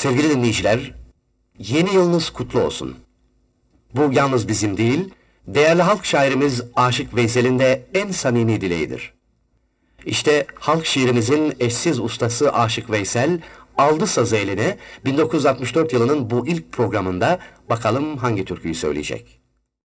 Sevgili dinleyiciler, yeni yılınız kutlu olsun. Bu yalnız bizim değil, değerli halk şairimiz Aşık Veysel'in de en samimi dileğidir. İşte halk şiirimizin eşsiz ustası Aşık Veysel aldı sazı eline 1964 yılının bu ilk programında bakalım hangi türküyü söyleyecek.